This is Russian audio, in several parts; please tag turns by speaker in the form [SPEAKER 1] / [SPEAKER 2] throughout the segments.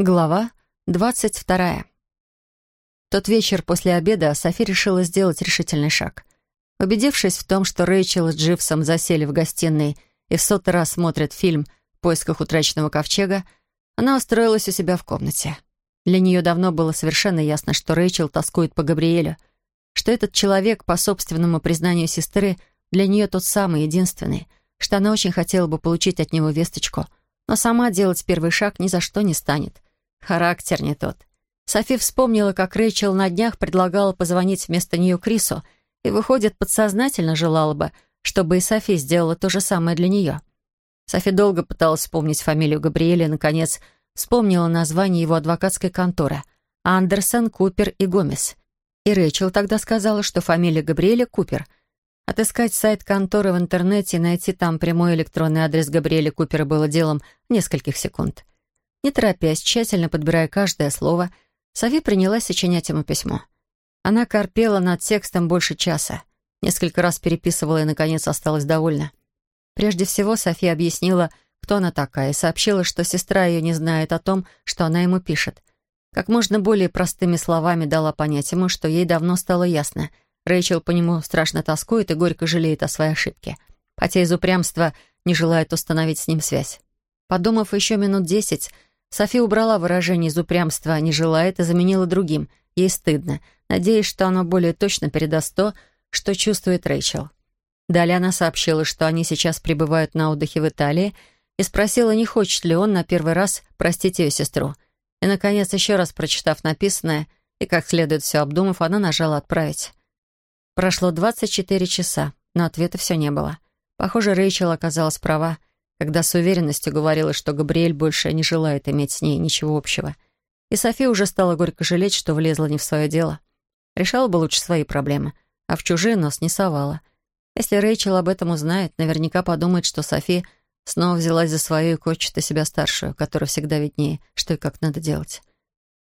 [SPEAKER 1] Глава двадцать вторая. Тот вечер после обеда Софи решила сделать решительный шаг. Убедившись в том, что Рэйчел с Дживсом засели в гостиной и в сотый раз смотрят фильм «В поисках утраченного ковчега», она устроилась у себя в комнате. Для нее давно было совершенно ясно, что Рэйчел тоскует по Габриэлю, что этот человек, по собственному признанию сестры, для нее тот самый, единственный, что она очень хотела бы получить от него весточку, но сама делать первый шаг ни за что не станет — Характер не тот. Софи вспомнила, как Рэйчел на днях предлагала позвонить вместо нее Крису, и, выходит, подсознательно желала бы, чтобы и Софи сделала то же самое для нее. Софи долго пыталась вспомнить фамилию Габриэля и, наконец, вспомнила название его адвокатской конторы — Андерсон, Купер и Гомес. И Рэйчел тогда сказала, что фамилия Габриэля — Купер. Отыскать сайт конторы в интернете и найти там прямой электронный адрес Габриэля Купера было делом нескольких секунд — не торопясь, тщательно подбирая каждое слово, Софи принялась сочинять ему письмо. Она корпела над текстом больше часа, несколько раз переписывала и, наконец, осталась довольна. Прежде всего, София объяснила, кто она такая, и сообщила, что сестра ее не знает о том, что она ему пишет. Как можно более простыми словами дала понять ему, что ей давно стало ясно. Рэйчел по нему страшно тоскует и горько жалеет о своей ошибке, хотя из упрямства не желает установить с ним связь. Подумав еще минут десять, Софи убрала выражение из упрямства «не желает» и заменила другим «ей стыдно», надеясь, что оно более точно передаст то, что чувствует Рэйчел. Далее она сообщила, что они сейчас пребывают на отдыхе в Италии, и спросила, не хочет ли он на первый раз простить ее сестру. И, наконец, еще раз прочитав написанное и как следует все обдумав, она нажала «Отправить». Прошло 24 часа, но ответа все не было. Похоже, Рэйчел оказалась права когда с уверенностью говорила, что Габриэль больше не желает иметь с ней ничего общего. И Софи уже стала горько жалеть, что влезла не в свое дело. Решала бы лучше свои проблемы, а в чужие нос не совала. Если Рэйчел об этом узнает, наверняка подумает, что Софи снова взялась за свою и хочет себя старшую, которая всегда виднее, что и как надо делать.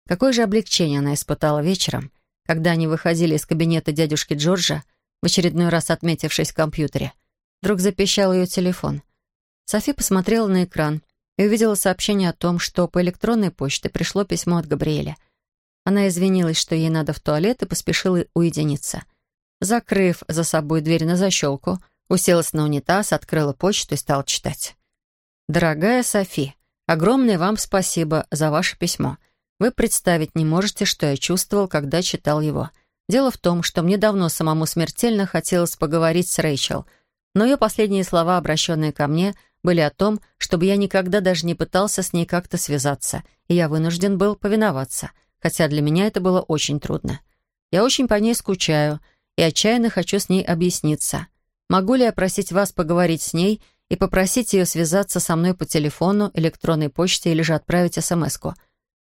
[SPEAKER 1] Какое же облегчение она испытала вечером, когда они выходили из кабинета дядюшки Джорджа, в очередной раз отметившись в компьютере. Вдруг запищал ее телефон — Софи посмотрела на экран и увидела сообщение о том, что по электронной почте пришло письмо от Габриэля. Она извинилась, что ей надо в туалет, и поспешила уединиться. Закрыв за собой дверь на защелку, уселась на унитаз, открыла почту и стала читать. «Дорогая Софи, огромное вам спасибо за ваше письмо. Вы представить не можете, что я чувствовал, когда читал его. Дело в том, что мне давно самому смертельно хотелось поговорить с Рэйчел, но ее последние слова, обращенные ко мне — были о том, чтобы я никогда даже не пытался с ней как-то связаться, и я вынужден был повиноваться, хотя для меня это было очень трудно. Я очень по ней скучаю и отчаянно хочу с ней объясниться. Могу ли я просить вас поговорить с ней и попросить ее связаться со мной по телефону, электронной почте или же отправить смс-ку?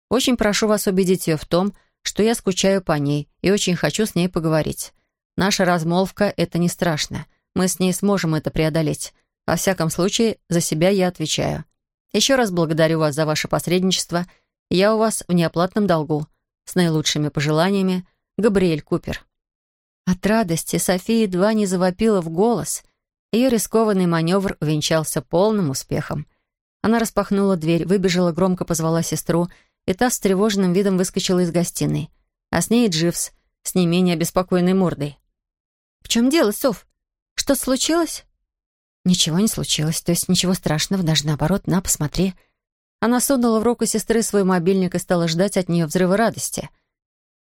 [SPEAKER 1] Очень прошу вас убедить ее в том, что я скучаю по ней и очень хочу с ней поговорить. Наша размолвка — это не страшно. Мы с ней сможем это преодолеть. Во всяком случае, за себя я отвечаю. Еще раз благодарю вас за ваше посредничество. Я у вас в неоплатном долгу. С наилучшими пожеланиями, Габриэль Купер». От радости София едва не завопила в голос. Ее рискованный маневр увенчался полным успехом. Она распахнула дверь, выбежала, громко позвала сестру, и та с тревожным видом выскочила из гостиной. А с ней Дживс, с не менее обеспокоенной мордой. «В чем дело, Соф? Что случилось?» Ничего не случилось, то есть ничего страшного, даже наоборот, на, посмотри. Она сунула в руку сестры свой мобильник и стала ждать от нее взрыва радости.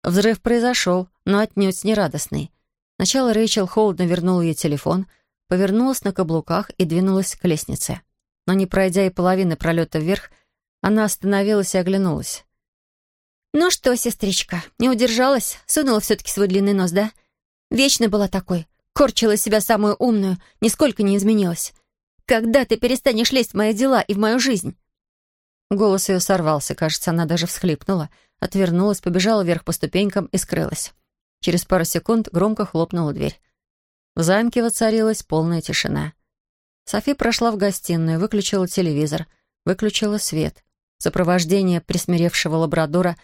[SPEAKER 1] Взрыв произошел, но отнюдь не радостный. Сначала Рэйчел холодно вернула ей телефон, повернулась на каблуках и двинулась к лестнице. Но не пройдя и половины пролета вверх, она остановилась и оглянулась. «Ну что, сестричка, не удержалась? Сунула все-таки свой длинный нос, да? Вечно была такой. Корчила себя самую умную, нисколько не изменилась. «Когда ты перестанешь лезть в мои дела и в мою жизнь?» Голос ее сорвался, кажется, она даже всхлипнула, отвернулась, побежала вверх по ступенькам и скрылась. Через пару секунд громко хлопнула дверь. В замке воцарилась полная тишина. Софи прошла в гостиную, выключила телевизор, выключила свет. В сопровождение присмиревшего лабрадора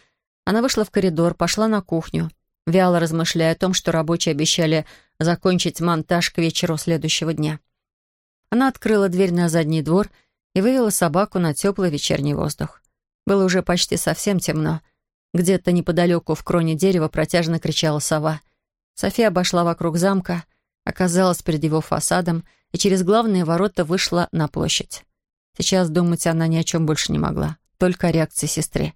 [SPEAKER 1] она вышла в коридор, пошла на кухню, вяло размышляя о том, что рабочие обещали закончить монтаж к вечеру следующего дня. Она открыла дверь на задний двор и вывела собаку на теплый вечерний воздух. Было уже почти совсем темно. Где-то неподалеку в кроне дерева протяжно кричала сова. София обошла вокруг замка, оказалась перед его фасадом и через главные ворота вышла на площадь. Сейчас думать она ни о чем больше не могла, только о реакции сестры.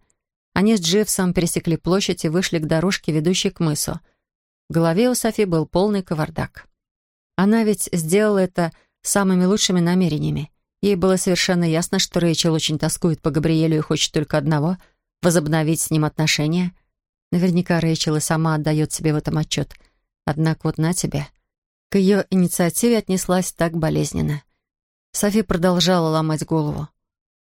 [SPEAKER 1] Они с Дживсом пересекли площадь и вышли к дорожке, ведущей к мысу. В голове у Софи был полный кавардак. Она ведь сделала это самыми лучшими намерениями. Ей было совершенно ясно, что Рэйчел очень тоскует по Габриэлю и хочет только одного — возобновить с ним отношения. Наверняка Рэйчел и сама отдает себе в этом отчет. Однако вот на тебе. К ее инициативе отнеслась так болезненно. Софи продолжала ломать голову.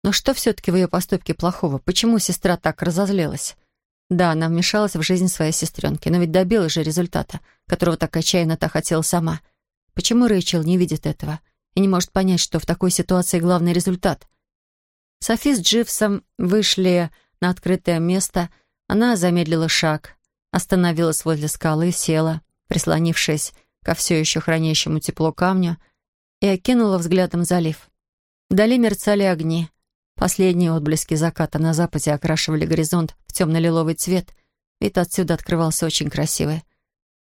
[SPEAKER 1] Но что все-таки в ее поступке плохого? Почему сестра так разозлилась? Да, она вмешалась в жизнь своей сестренки, но ведь добилась же результата, которого так отчаянно та хотела сама. Почему Рэйчел не видит этого и не может понять, что в такой ситуации главный результат? Софи с Дживсом вышли на открытое место, она замедлила шаг, остановилась возле скалы, села, прислонившись ко все еще хранящему тепло камню, и окинула взглядом залив. Вдали мерцали огни. Последние отблески заката на западе окрашивали горизонт в темно-лиловый цвет. Вид отсюда открывался очень красивый.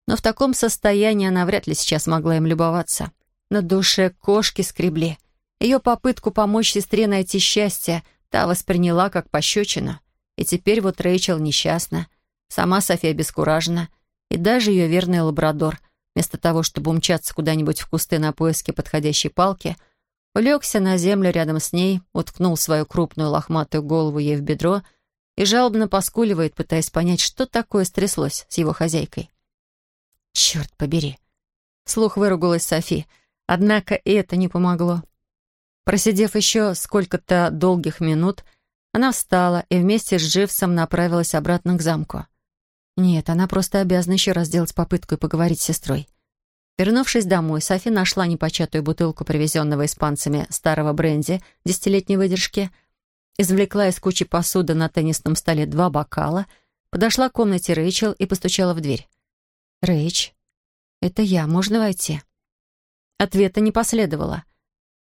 [SPEAKER 1] Но в таком состоянии она вряд ли сейчас могла им любоваться. На душе кошки скребли. Ее попытку помочь сестре найти счастье та восприняла как пощечину. И теперь вот Рэйчел несчастна. Сама София обескуражена. И даже ее верный лабрадор, вместо того, чтобы умчаться куда-нибудь в кусты на поиске подходящей палки — улегся на землю рядом с ней, уткнул свою крупную лохматую голову ей в бедро и жалобно поскуливает, пытаясь понять, что такое стряслось с его хозяйкой. «Черт побери!» Слух выругалась Софи, однако и это не помогло. Просидев еще сколько-то долгих минут, она встала и вместе с Дживсом направилась обратно к замку. Нет, она просто обязана еще раз сделать попытку и поговорить с сестрой. Вернувшись домой, Софи нашла непочатую бутылку, привезенного испанцами старого бренди десятилетней выдержки, извлекла из кучи посуды на теннисном столе два бокала, подошла к комнате Рэйчел и постучала в дверь. «Рэйч, это я, можно войти?» Ответа не последовало.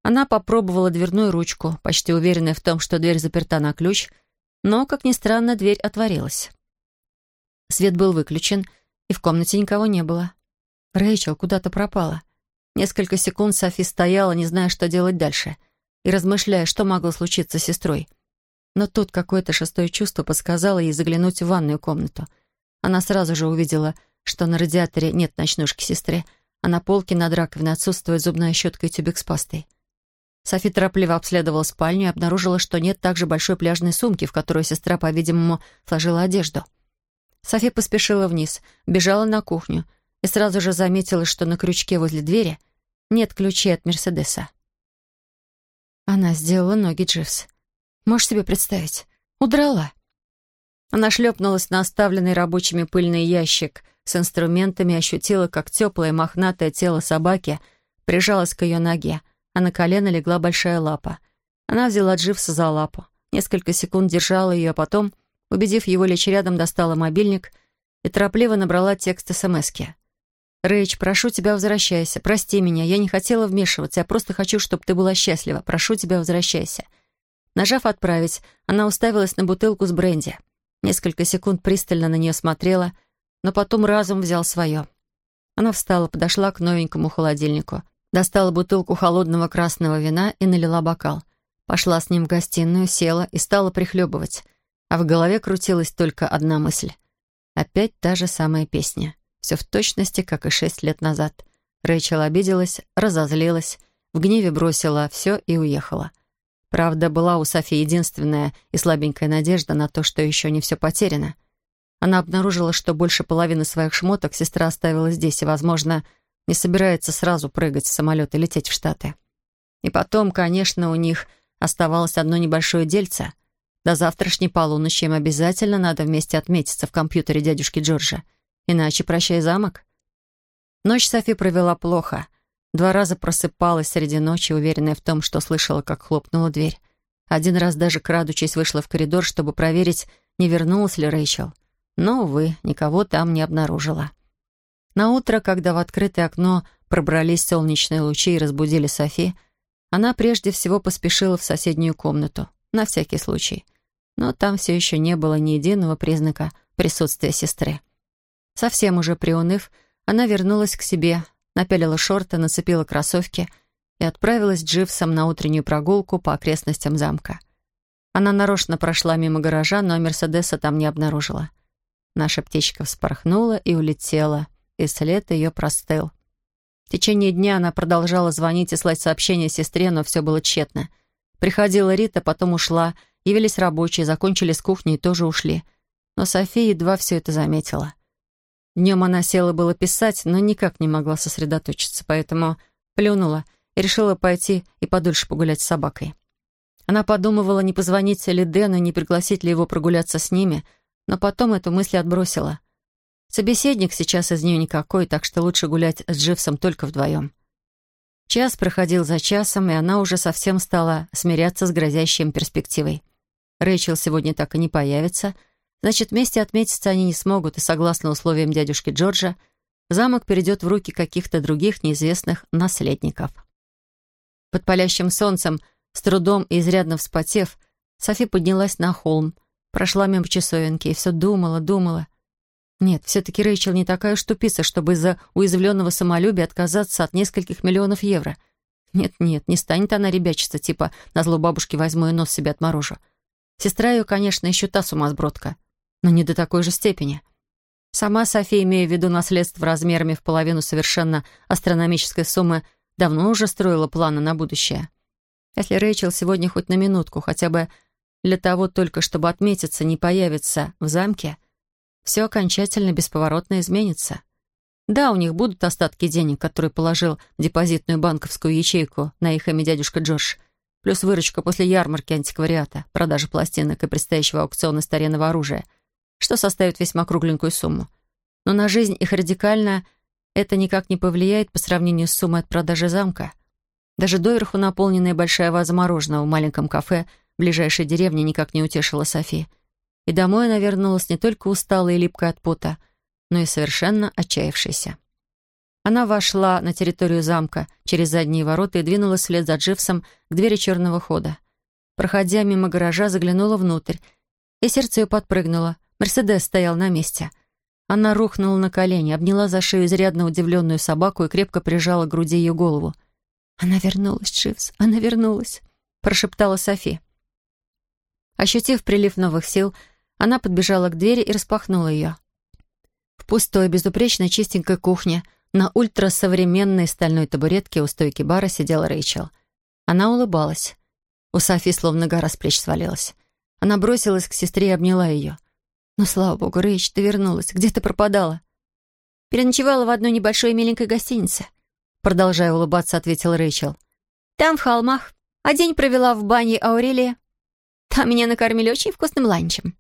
[SPEAKER 1] Она попробовала дверную ручку, почти уверенная в том, что дверь заперта на ключ, но, как ни странно, дверь отворилась. Свет был выключен, и в комнате никого не было. Рэйчел куда-то пропала. Несколько секунд Софи стояла, не зная, что делать дальше, и размышляя, что могло случиться с сестрой. Но тут какое-то шестое чувство подсказало ей заглянуть в ванную комнату. Она сразу же увидела, что на радиаторе нет ночнушки сестры, а на полке над раковиной отсутствует зубная щетка и тюбик с пастой. Софи торопливо обследовала спальню и обнаружила, что нет также большой пляжной сумки, в которую сестра, по-видимому, сложила одежду. Софи поспешила вниз, бежала на кухню — и сразу же заметила, что на крючке возле двери нет ключей от Мерседеса. Она сделала ноги Дживс. Можешь себе представить? Удрала. Она шлепнулась на оставленный рабочими пыльный ящик с инструментами и ощутила, как теплое мохнатое тело собаки прижалось к ее ноге, а на колено легла большая лапа. Она взяла Дживса за лапу. Несколько секунд держала ее, а потом, убедив его лечь рядом, достала мобильник и торопливо набрала текст СМСки. «Рэйч, прошу тебя, возвращайся. Прости меня, я не хотела вмешиваться. Я просто хочу, чтобы ты была счастлива. Прошу тебя, возвращайся». Нажав «Отправить», она уставилась на бутылку с бренди. Несколько секунд пристально на нее смотрела, но потом разум взял свое. Она встала, подошла к новенькому холодильнику, достала бутылку холодного красного вина и налила бокал. Пошла с ним в гостиную, села и стала прихлебывать. А в голове крутилась только одна мысль. Опять та же самая песня. Все в точности, как и шесть лет назад. Рэйчел обиделась, разозлилась, в гневе бросила все и уехала. Правда, была у Софи единственная и слабенькая надежда на то, что еще не все потеряно. Она обнаружила, что больше половины своих шмоток сестра оставила здесь и, возможно, не собирается сразу прыгать в самолет и лететь в Штаты. И потом, конечно, у них оставалось одно небольшое дельце. До завтрашней полуночи им обязательно надо вместе отметиться в компьютере дядюшки Джорджа — Иначе прощай замок. Ночь Софи провела плохо. Два раза просыпалась среди ночи, уверенная в том, что слышала, как хлопнула дверь. Один раз даже, крадучись, вышла в коридор, чтобы проверить, не вернулась ли Рэйчел. Но, увы, никого там не обнаружила. На утро, когда в открытое окно пробрались солнечные лучи и разбудили Софи, она прежде всего поспешила в соседнюю комнату, на всякий случай. но там все еще не было ни единого признака присутствия сестры. Совсем уже приуныв, она вернулась к себе, напялила шорты, нацепила кроссовки и отправилась Дживсом на утреннюю прогулку по окрестностям замка. Она нарочно прошла мимо гаража, но Мерседеса там не обнаружила. Наша птичка вспорхнула и улетела, и след ее простыл. В течение дня она продолжала звонить и слать сообщения сестре, но все было тщетно. Приходила Рита, потом ушла, явились рабочие, закончили с кухней и тоже ушли. Но София едва все это заметила. Днем она села было писать, но никак не могла сосредоточиться, поэтому плюнула и решила пойти и подольше погулять с собакой. Она подумывала, не позвонить ли Дэну, не пригласить ли его прогуляться с ними, но потом эту мысль отбросила. Собеседник сейчас из нее никакой, так что лучше гулять с Дживсом только вдвоем. Час проходил за часом, и она уже совсем стала смиряться с грозящей перспективой. Рэйчел сегодня так и не появится, значит, вместе отметиться они не смогут, и, согласно условиям дядюшки Джорджа, замок перейдет в руки каких-то других неизвестных наследников. Под палящим солнцем — с трудом и изрядно вспотев, Софи поднялась на холм, прошла мимо часовенки и все думала, думала. Нет, все-таки Рэйчел не такая уж тупица, чтобы из-за уязвленного самолюбия отказаться от нескольких миллионов евро. Нет-нет, не станет она ребячиться, типа «на зло бабушки возьму и нос себе отморожу». Сестра ее, конечно, еще та сумасбродка, но не до такой же степени. Сама София, имея в виду наследство размерами в половину совершенно астрономической суммы, давно уже строила планы на будущее. Если Рэйчел сегодня хоть на минутку, хотя бы для того только, чтобы отметиться, не появится в замке, все окончательно бесповоротно изменится. Да, у них будут остатки денег, которые положил в депозитную банковскую ячейку на их имя дядюшка Джордж, плюс выручка после ярмарки антиквариата, продажи пластинок и предстоящего аукциона старинного оружия, что составит весьма кругленькую сумму. Но на жизнь их радикально это никак не повлияет по сравнению с суммой от продажи замка — даже доверху наполненная большая ваза мороженого в маленьком кафе в ближайшей деревне никак не утешила Софи. И домой она вернулась не только усталая и липкая от пота, но и совершенно отчаявшаяся. Она вошла на территорию замка через задние ворота и двинулась вслед за Дживсом к двери черного хода. Проходя мимо гаража, заглянула внутрь, и сердце ее подпрыгнуло. Мерседес стоял на месте. Она рухнула на колени, обняла за шею изрядно удивленную собаку и крепко прижала к груди ее голову. «Она вернулась, Дживс, она вернулась», — прошептала Софи. Ощутив прилив новых сил, она подбежала к двери и распахнула ее. В пустой, безупречно чистенькой кухне на ультрасовременной стальной табуретке у стойки бара сидела Рэйчел. Она улыбалась. У Софи словно гора с плеч свалилась. Она бросилась к сестре и обняла ее. «Ну, слава богу, Рэйч, ты вернулась. Где ты пропадала?» «Переночевала в одной небольшой миленькой гостинице», Продолжая улыбаться, ответил Рэйчел. «Там, в холмах. А день провела в бане Аурелия. Там меня накормили очень вкусным ланчем».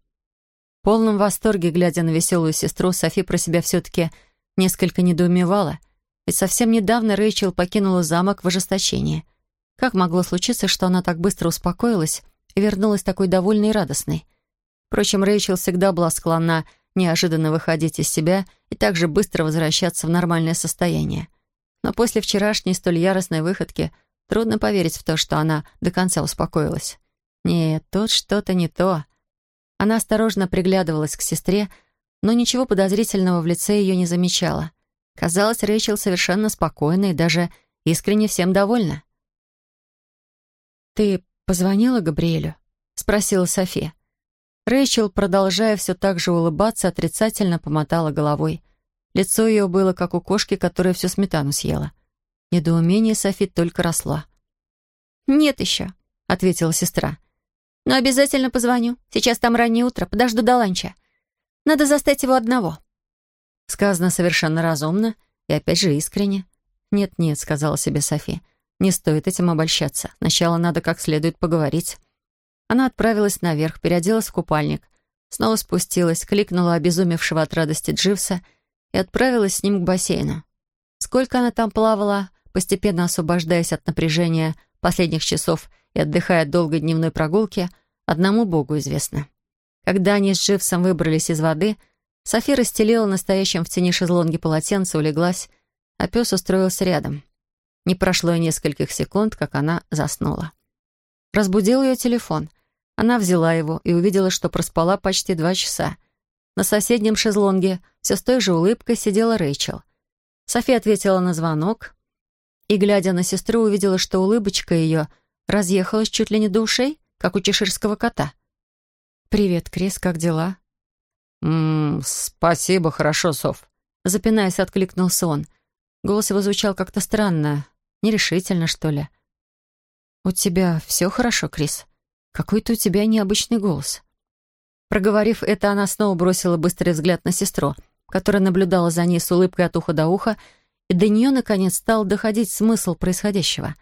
[SPEAKER 1] В полном восторге, глядя на веселую сестру, Софи про себя все-таки несколько недоумевала. Ведь совсем недавно Рэйчел покинула замок в ожесточении. Как могло случиться, что она так быстро успокоилась и вернулась такой довольной и радостной? Впрочем, Рэйчел всегда была склонна неожиданно выходить из себя и также быстро возвращаться в нормальное состояние. Но после вчерашней столь яростной выходки трудно поверить в то, что она до конца успокоилась. Нет, тут что-то не то. Она осторожно приглядывалась к сестре, но ничего подозрительного в лице ее не замечала. Казалось, Рэйчел совершенно спокойна и даже искренне всем довольна. «Ты позвонила Габриэлю?» — спросила София. Рэйчел, продолжая все так же улыбаться, отрицательно помотала головой. Лицо ее было, как у кошки, которая всю сметану съела. Недоумение Софи только росло. «Нет еще», — ответила сестра. «Но обязательно позвоню. Сейчас там раннее утро, подожду до ланча. Надо застать его одного». Сказано совершенно разумно и опять же искренне. «Нет-нет», — сказала себе Софи, — «не стоит этим обольщаться. Сначала надо как следует поговорить». Она отправилась наверх, переоделась в купальник, снова спустилась, кликнула обезумевшего от радости Дживса — и отправилась с ним к бассейну. Сколько она там плавала, постепенно освобождаясь от напряжения последних часов и отдыхая от долгой дневной прогулки, одному Богу известно. Когда они с Дживсом выбрались из воды, Софи расстелила настоящем в тени шезлонги полотенце, улеглась, а пес устроился рядом. Не прошло и нескольких секунд, как она заснула. Разбудил ее телефон. Она взяла его и увидела, что проспала почти два часа. На соседнем шезлонге все с той же улыбкой сидела Рэйчел. София ответила на звонок и, глядя на сестру, увидела, что улыбочка ее разъехалась чуть ли не до ушей, как у чеширского кота. «Привет, Крис, как дела?»
[SPEAKER 2] «Ммм, спасибо, хорошо, Соф», —
[SPEAKER 1] запинаясь, откликнулся он. Голос его звучал как-то странно, нерешительно, что ли. «У тебя все хорошо, Крис? Какой-то у тебя необычный голос». Проговорив это, она снова бросила быстрый взгляд на сестру, которая наблюдала за ней с улыбкой от уха до уха, и до нее, наконец, стал доходить смысл происходящего.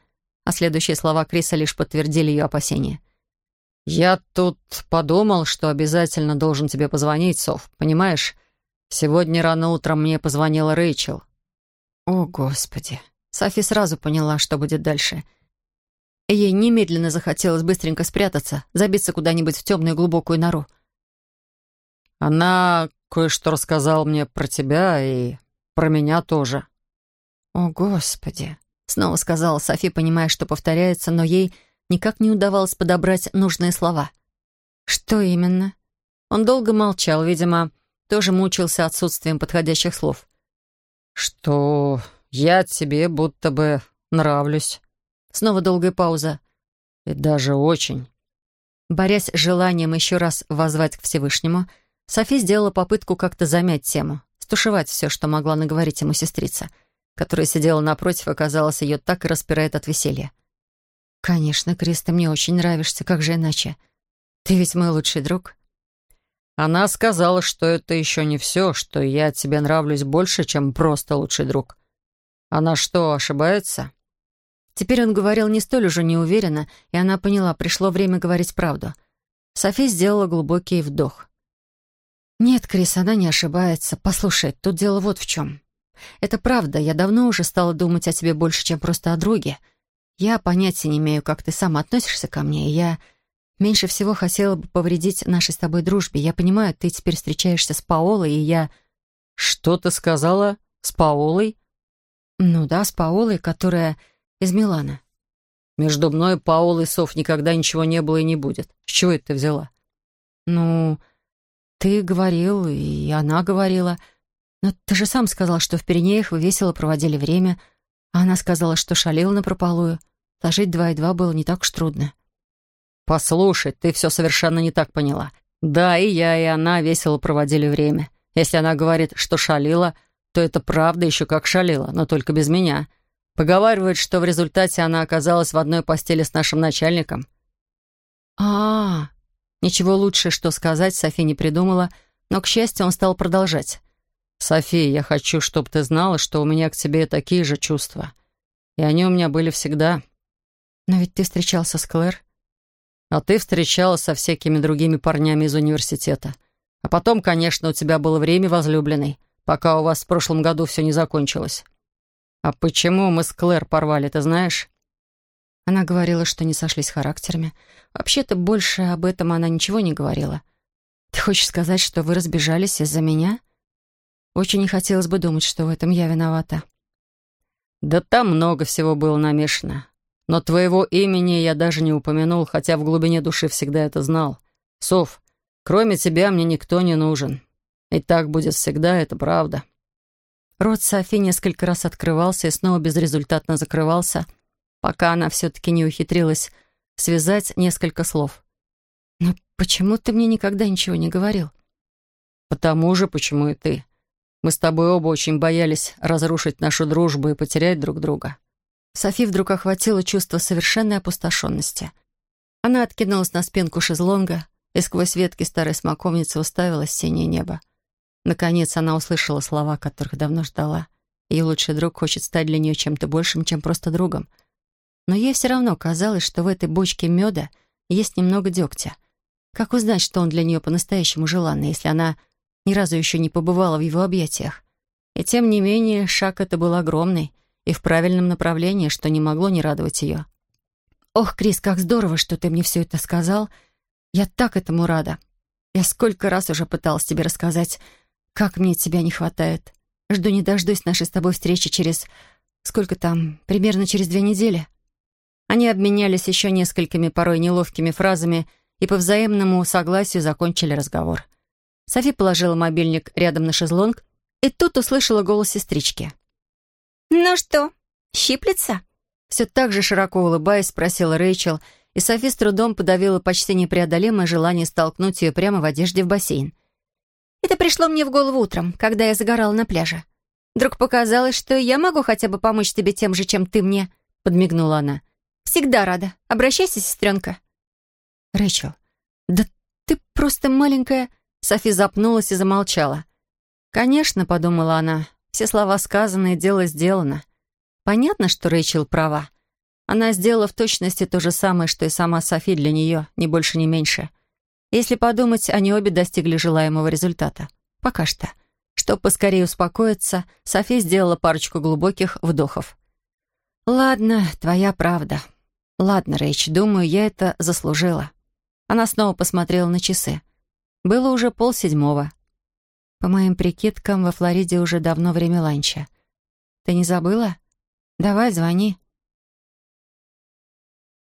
[SPEAKER 1] А следующие слова Криса лишь подтвердили ее опасения.
[SPEAKER 2] «Я тут подумал, что обязательно должен тебе позвонить, Соф, понимаешь? Сегодня рано утром мне позвонила Рэйчел».
[SPEAKER 1] «О, Господи!» Софи сразу поняла, что будет дальше. Ей немедленно захотелось быстренько спрятаться, забиться куда-нибудь в темную глубокую нору.
[SPEAKER 2] «Она кое-что рассказала мне про тебя и про меня тоже».
[SPEAKER 1] «О, Господи!» — снова сказала Софи, понимая, что повторяется, но ей никак не удавалось подобрать нужные слова. «Что именно?» Он долго молчал, видимо, тоже мучился отсутствием подходящих слов.
[SPEAKER 2] «Что я тебе будто бы нравлюсь».
[SPEAKER 1] Снова долгая пауза.
[SPEAKER 2] «И даже очень».
[SPEAKER 1] Борясь с желанием еще раз воззвать к Всевышнему, Софи сделала попытку как-то замять тему, стушевать все, что могла наговорить ему сестрица, которая сидела напротив, и, казалось, ее так и распирает от веселья. «Конечно, Крис, ты мне очень нравишься, как же иначе? Ты ведь мой лучший друг».
[SPEAKER 2] Она сказала, что это еще не все, что я тебе нравлюсь больше, чем просто лучший друг. Она что, ошибается?
[SPEAKER 1] Теперь он говорил не столь уже неуверенно, и она поняла, пришло время говорить правду. Софи сделала глубокий вдох. «Нет, Крис, она не ошибается. Послушай, тут дело вот в чем. Это правда, я давно уже стала думать о тебе больше, чем просто о друге. Я понятия не имею, как ты сам относишься ко мне, и я меньше всего хотела бы повредить нашей с тобой дружбе. Я понимаю, ты теперь встречаешься с Паолой, и я...»
[SPEAKER 2] «Что ты сказала? С Паолой?»
[SPEAKER 1] «Ну да, с Паолой, которая из Милана».
[SPEAKER 2] «Между мной, Паолой и Соф никогда ничего не было и не будет. С чего это ты взяла?»
[SPEAKER 1] «Ну, ты говорил, и она говорила. Но ты же сам сказал, что в Пиренеях вы весело проводили время». А она сказала, что шалила напропалую. Сложить два и два было не так уж трудно.
[SPEAKER 2] «Послушай, ты все совершенно не так поняла. Да, и я, и она весело проводили время. Если она говорит, что шалила, то это правда еще как шалила, но только без меня. Поговаривают, что в результате она оказалась в одной постели с нашим начальником».
[SPEAKER 1] А, -а, а Ничего лучше, что сказать, Софи не придумала, но, к счастью, он стал продолжать.
[SPEAKER 2] «София, я хочу, чтобы ты знала, что у меня к тебе такие же чувства. И они у меня были всегда».
[SPEAKER 1] «Но ведь ты встречался с Клэр?»
[SPEAKER 2] «А ты встречалась со всякими другими парнями из университета. А потом, конечно, у тебя было время возлюбленной, пока у вас в прошлом году все не закончилось. А почему мы с Клэр порвали, ты знаешь?»
[SPEAKER 1] Она говорила, что не сошлись характерами. Вообще-то больше об этом она ничего не говорила. «Ты хочешь сказать, что вы разбежались из-за меня?» Очень не хотелось бы думать, что в этом я виновата.
[SPEAKER 2] Да там много всего было намешано. Но твоего имени я даже не упомянул, хотя в глубине души всегда это знал. Сов, кроме тебя мне никто не нужен. И так будет всегда, это правда.
[SPEAKER 1] Рот Софи несколько раз открывался и снова безрезультатно закрывался, пока она все-таки не ухитрилась связать несколько слов. «Но почему ты мне никогда ничего не говорил?»
[SPEAKER 2] «Потому же, почему и ты. Мы с тобой оба очень боялись разрушить нашу дружбу и потерять друг друга».
[SPEAKER 1] Софи вдруг охватило чувство совершенной опустошенности. Она откинулась на спинку шезлонга и сквозь ветки старой смоковницы уставилась в синее небо. Наконец она услышала слова, которых давно ждала. Ее лучший друг хочет стать для нее чем-то большим, чем просто другом. Но ей все равно казалось, что в этой бочке меда есть немного дегтя. Как узнать, что он для нее по-настоящему желанный, если она ни разу еще не побывала в его объятиях. И тем не менее, шаг это был огромный и в правильном направлении, что не могло не радовать ее. «Ох, Крис, как здорово, что ты мне все это сказал. Я так этому рада. Я сколько раз уже пыталась тебе рассказать, как мне тебя не хватает. Жду не дождусь нашей с тобой встречи через... Сколько там? Примерно через две недели». Они обменялись еще несколькими порой неловкими фразами, и по взаимному согласию закончили разговор. Софи положила мобильник рядом на шезлонг и тут услышала голос сестрички.
[SPEAKER 3] «Ну что, щиплется?»
[SPEAKER 1] Все так же широко улыбаясь, спросила Рэйчел, и Софи с трудом подавила почти непреодолимое желание столкнуть ее прямо в одежде в бассейн.
[SPEAKER 3] «Это пришло мне в голову утром, когда я загорала на пляже. Вдруг показалось, что я могу хотя бы помочь тебе тем же, чем ты мне», — подмигнула она. «Всегда рада. Обращайся, сестренка».
[SPEAKER 1] «Рэйчел, да ты просто маленькая...» Софи запнулась и замолчала. «Конечно», — подумала она, — «все слова сказаны, дело сделано». Понятно, что Рэйчел права. Она сделала в точности то же самое, что и сама Софи для нее, ни больше, ни меньше. Если подумать, они обе достигли желаемого результата. Пока что. Чтобы поскорее успокоиться, Софи сделала парочку глубоких вдохов. «Ладно, твоя правда. Ладно, Рэйч, думаю, я это заслужила». Она снова посмотрела на часы. Было уже полседьмого. По моим прикидкам, во Флориде уже давно время ланча. Ты не забыла? Давай, звони.